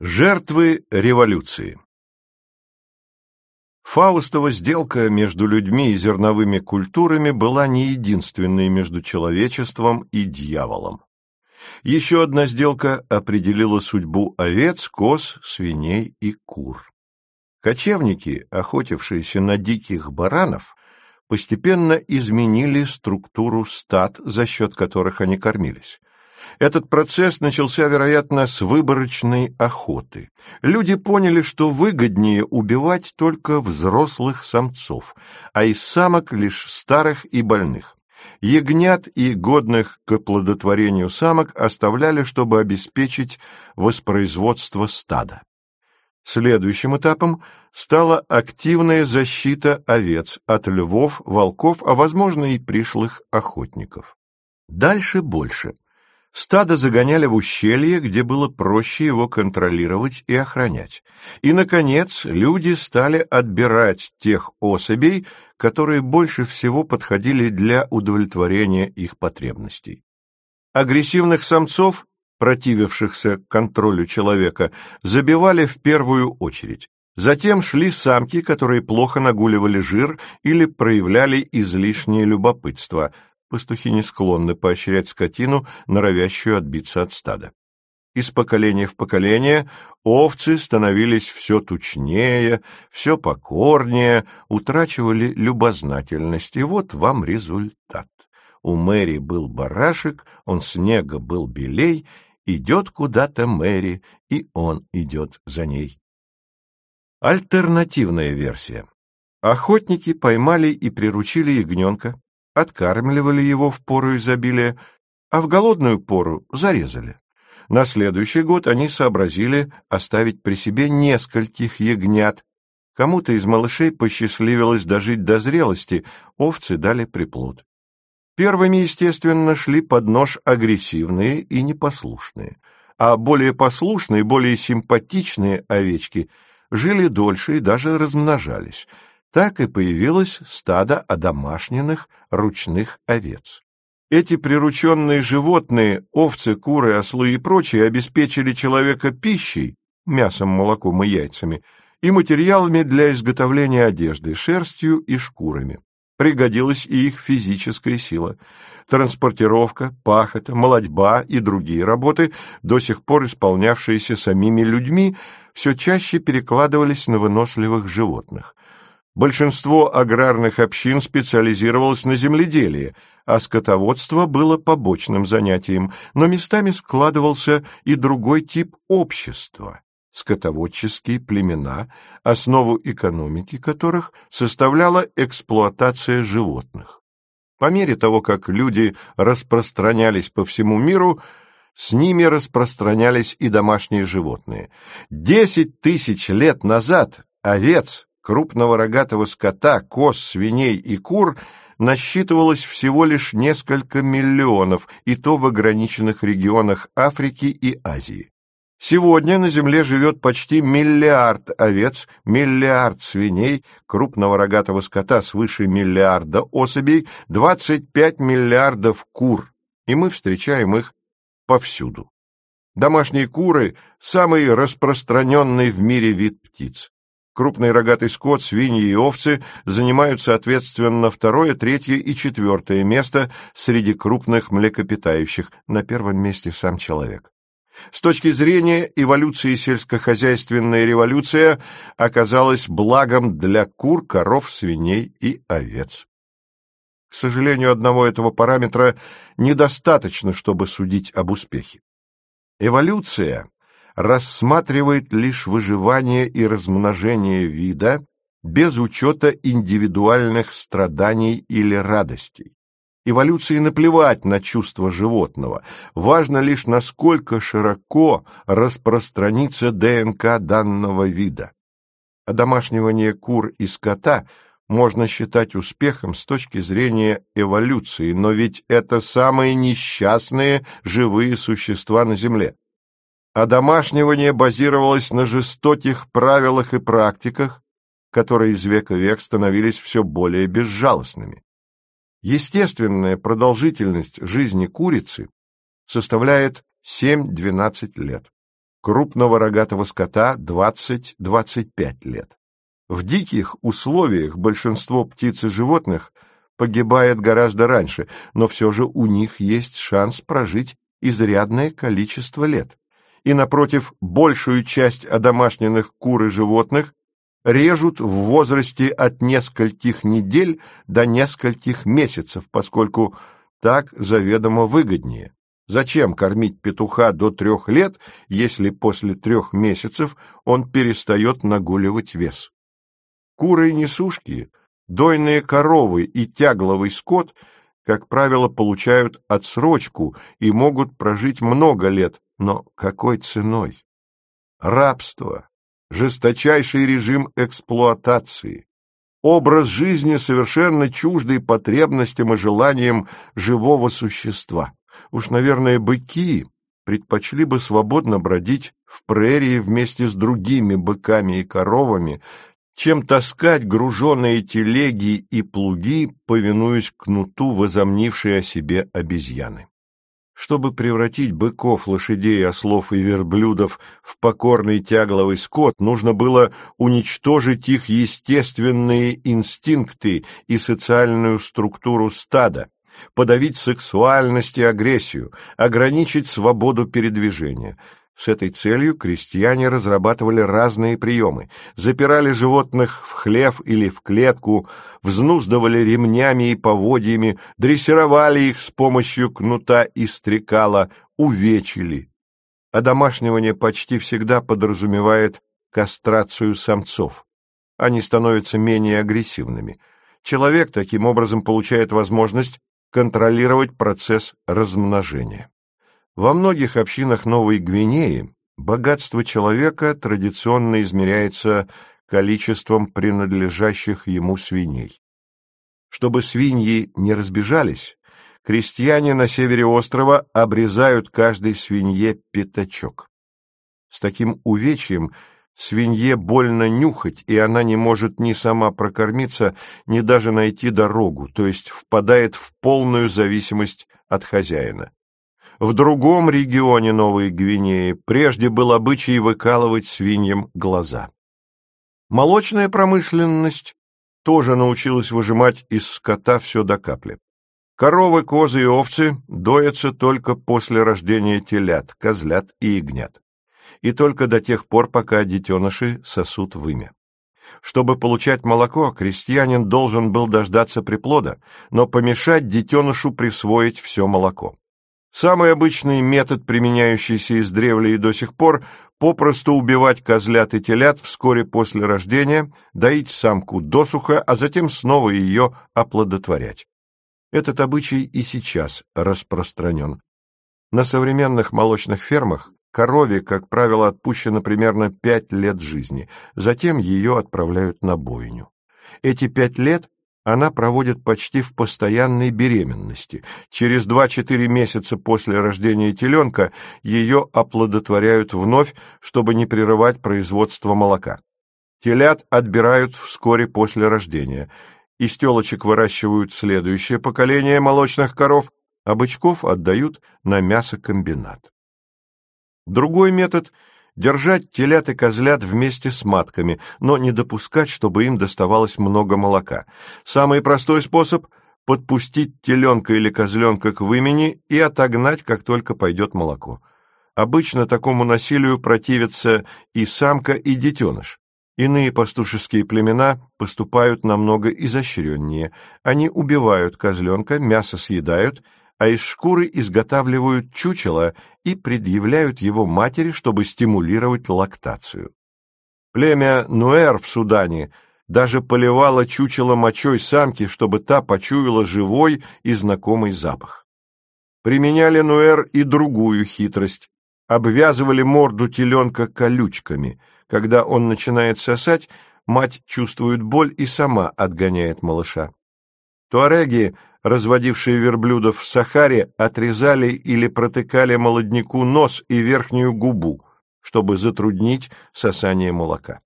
Жертвы революции Фаустова сделка между людьми и зерновыми культурами была не единственной между человечеством и дьяволом. Еще одна сделка определила судьбу овец, коз, свиней и кур. Кочевники, охотившиеся на диких баранов, постепенно изменили структуру стад, за счет которых они кормились. Этот процесс начался, вероятно, с выборочной охоты. Люди поняли, что выгоднее убивать только взрослых самцов, а из самок лишь старых и больных. Ягнят и годных к оплодотворению самок оставляли, чтобы обеспечить воспроизводство стада. Следующим этапом стала активная защита овец от львов, волков, а, возможно, и пришлых охотников. Дальше больше – Стадо загоняли в ущелье, где было проще его контролировать и охранять. И, наконец, люди стали отбирать тех особей, которые больше всего подходили для удовлетворения их потребностей. Агрессивных самцов, противившихся контролю человека, забивали в первую очередь. Затем шли самки, которые плохо нагуливали жир или проявляли излишнее любопытство – Пастухи не склонны поощрять скотину, норовящую отбиться от стада. Из поколения в поколение овцы становились все тучнее, все покорнее, утрачивали любознательность, и вот вам результат. У Мэри был барашек, он снега был белей, идет куда-то Мэри, и он идет за ней. Альтернативная версия. Охотники поймали и приручили ягненка, откармливали его в пору изобилия, а в голодную пору зарезали. На следующий год они сообразили оставить при себе нескольких ягнят. Кому-то из малышей посчастливилось дожить до зрелости, овцы дали приплод. Первыми, естественно, шли под нож агрессивные и непослушные, а более послушные, более симпатичные овечки жили дольше и даже размножались — так и появилось стадо одомашненных ручных овец. Эти прирученные животные, овцы, куры, ослы и прочие, обеспечили человека пищей, мясом, молоком и яйцами, и материалами для изготовления одежды, шерстью и шкурами. Пригодилась и их физическая сила. Транспортировка, пахота, молодьба и другие работы, до сих пор исполнявшиеся самими людьми, все чаще перекладывались на выносливых животных. Большинство аграрных общин специализировалось на земледелии, а скотоводство было побочным занятием, но местами складывался и другой тип общества – скотоводческие племена, основу экономики которых составляла эксплуатация животных. По мере того, как люди распространялись по всему миру, с ними распространялись и домашние животные. Десять тысяч лет назад овец крупного рогатого скота, коз, свиней и кур насчитывалось всего лишь несколько миллионов, и то в ограниченных регионах Африки и Азии. Сегодня на Земле живет почти миллиард овец, миллиард свиней, крупного рогатого скота свыше миллиарда особей, 25 миллиардов кур, и мы встречаем их повсюду. Домашние куры – самый распространенный в мире вид птиц. Крупный рогатый скот, свиньи и овцы занимают, соответственно, второе, третье и четвертое место среди крупных млекопитающих, на первом месте сам человек. С точки зрения эволюции сельскохозяйственная революция оказалась благом для кур, коров, свиней и овец. К сожалению, одного этого параметра недостаточно, чтобы судить об успехе. Эволюция рассматривает лишь выживание и размножение вида без учета индивидуальных страданий или радостей. Эволюции наплевать на чувства животного, важно лишь насколько широко распространится ДНК данного вида. Одомашнивание кур и скота можно считать успехом с точки зрения эволюции, но ведь это самые несчастные живые существа на Земле а домашнивание базировалось на жестоких правилах и практиках, которые из века в век становились все более безжалостными. Естественная продолжительность жизни курицы составляет 7-12 лет. крупного рогатого скота 20-25 лет. В диких условиях большинство птиц и животных погибает гораздо раньше, но все же у них есть шанс прожить изрядное количество лет. И, напротив, большую часть одомашненных кур и животных режут в возрасте от нескольких недель до нескольких месяцев, поскольку так заведомо выгоднее. Зачем кормить петуха до трех лет, если после трех месяцев он перестает нагуливать вес? Куры и несушки, дойные коровы и тягловый скот, как правило, получают отсрочку и могут прожить много лет, но какой ценой? Рабство, жесточайший режим эксплуатации, образ жизни совершенно чуждый потребностям и желаниям живого существа. Уж, наверное, быки предпочли бы свободно бродить в прерии вместе с другими быками и коровами, чем таскать груженные телеги и плуги, повинуясь кнуту возомнившей о себе обезьяны. Чтобы превратить быков, лошадей, ослов и верблюдов в покорный тягловый скот, нужно было уничтожить их естественные инстинкты и социальную структуру стада, подавить сексуальность и агрессию, ограничить свободу передвижения. С этой целью крестьяне разрабатывали разные приемы, запирали животных в хлев или в клетку, взнуздывали ремнями и поводьями, дрессировали их с помощью кнута и стрекала, увечили. Одомашнивание почти всегда подразумевает кастрацию самцов. Они становятся менее агрессивными. Человек таким образом получает возможность контролировать процесс размножения. Во многих общинах Новой Гвинеи богатство человека традиционно измеряется количеством принадлежащих ему свиней. Чтобы свиньи не разбежались, крестьяне на севере острова обрезают каждой свинье пятачок. С таким увечьем свинье больно нюхать, и она не может ни сама прокормиться, ни даже найти дорогу, то есть впадает в полную зависимость от хозяина. В другом регионе Новой Гвинеи прежде был обычай выкалывать свиньям глаза. Молочная промышленность тоже научилась выжимать из скота все до капли. Коровы, козы и овцы доятся только после рождения телят, козлят и ягнят. И только до тех пор, пока детеныши сосут вымя. Чтобы получать молоко, крестьянин должен был дождаться приплода, но помешать детенышу присвоить все молоко. Самый обычный метод, применяющийся издревле и до сих пор, попросту убивать козлят и телят вскоре после рождения, доить самку досуха, а затем снова ее оплодотворять. Этот обычай и сейчас распространен. На современных молочных фермах корове, как правило, отпущено примерно пять лет жизни, затем ее отправляют на бойню. Эти пять лет она проводит почти в постоянной беременности. Через 2-4 месяца после рождения теленка ее оплодотворяют вновь, чтобы не прерывать производство молока. Телят отбирают вскоре после рождения. Из телочек выращивают следующее поколение молочных коров, а бычков отдают на мясокомбинат. Другой метод – держать телят и козлят вместе с матками, но не допускать, чтобы им доставалось много молока. Самый простой способ – подпустить теленка или козленка к вымени и отогнать, как только пойдет молоко. Обычно такому насилию противятся и самка, и детеныш. Иные пастушеские племена поступают намного изощреннее. Они убивают козленка, мясо съедают – а из шкуры изготавливают чучело и предъявляют его матери, чтобы стимулировать лактацию. Племя Нуэр в Судане даже поливало чучело мочой самки, чтобы та почуяла живой и знакомый запах. Применяли Нуэр и другую хитрость. Обвязывали морду теленка колючками. Когда он начинает сосать, мать чувствует боль и сама отгоняет малыша. Туареги разводившие верблюдов в Сахаре, отрезали или протыкали молодняку нос и верхнюю губу, чтобы затруднить сосание молока.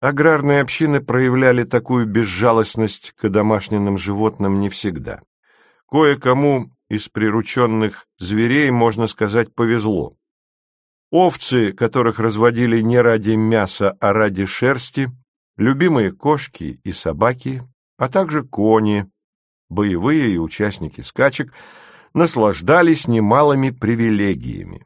Аграрные общины проявляли такую безжалостность к домашним животным не всегда. Кое-кому из прирученных зверей, можно сказать, повезло. Овцы, которых разводили не ради мяса, а ради шерсти, любимые кошки и собаки, а также кони, боевые и участники скачек, наслаждались немалыми привилегиями.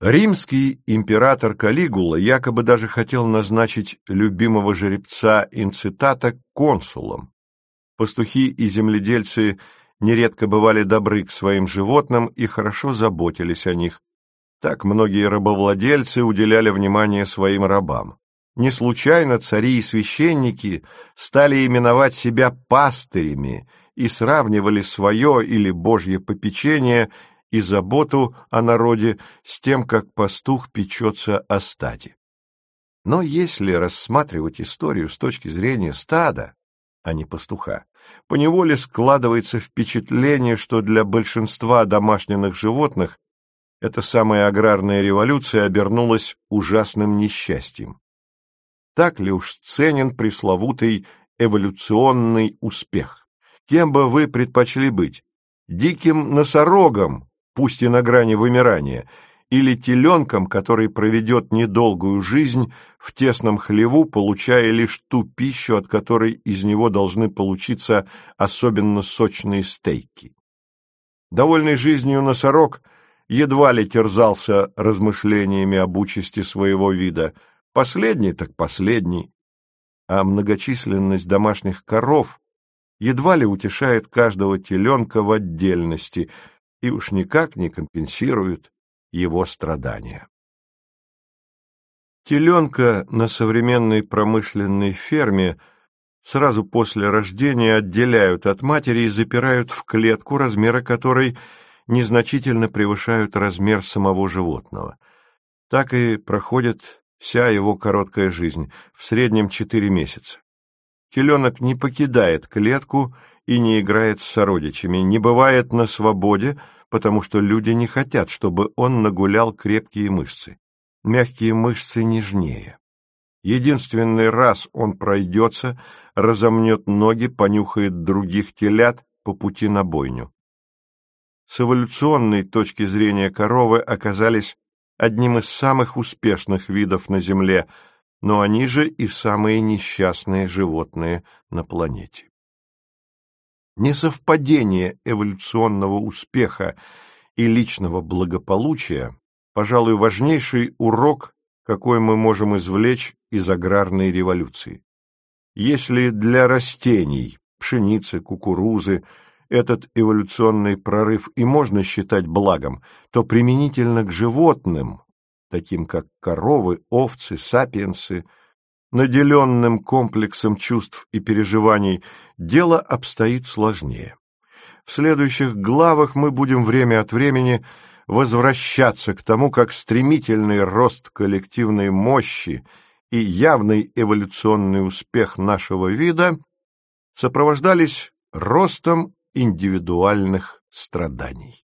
Римский император Калигула якобы даже хотел назначить любимого жеребца инцитата консулом. Пастухи и земледельцы нередко бывали добры к своим животным и хорошо заботились о них. Так многие рабовладельцы уделяли внимание своим рабам. Не случайно цари и священники стали именовать себя пастырями и сравнивали свое или божье попечение и заботу о народе с тем, как пастух печется о стаде. Но если рассматривать историю с точки зрения стада, а не пастуха, поневоле складывается впечатление, что для большинства домашних животных эта самая аграрная революция обернулась ужасным несчастьем. Так ли уж ценен пресловутый эволюционный успех? Кем бы вы предпочли быть? Диким носорогом, пусть и на грани вымирания, или теленком, который проведет недолгую жизнь в тесном хлеву, получая лишь ту пищу, от которой из него должны получиться особенно сочные стейки. Довольный жизнью носорог едва ли терзался размышлениями об участи своего вида, последний так последний, а многочисленность домашних коров едва ли утешает каждого теленка в отдельности – и уж никак не компенсируют его страдания. Теленка на современной промышленной ферме сразу после рождения отделяют от матери и запирают в клетку, размеры которой незначительно превышают размер самого животного. Так и проходит вся его короткая жизнь, в среднем четыре месяца. Теленок не покидает клетку и не играет с сородичами, не бывает на свободе, потому что люди не хотят, чтобы он нагулял крепкие мышцы. Мягкие мышцы нежнее. Единственный раз он пройдется, разомнет ноги, понюхает других телят по пути на бойню. С эволюционной точки зрения коровы оказались одним из самых успешных видов на Земле, но они же и самые несчастные животные на планете. Несовпадение эволюционного успеха и личного благополучия, пожалуй, важнейший урок, какой мы можем извлечь из аграрной революции. Если для растений, пшеницы, кукурузы, этот эволюционный прорыв и можно считать благом, то применительно к животным, таким как коровы, овцы, сапиенсы – наделенным комплексом чувств и переживаний, дело обстоит сложнее. В следующих главах мы будем время от времени возвращаться к тому, как стремительный рост коллективной мощи и явный эволюционный успех нашего вида сопровождались ростом индивидуальных страданий.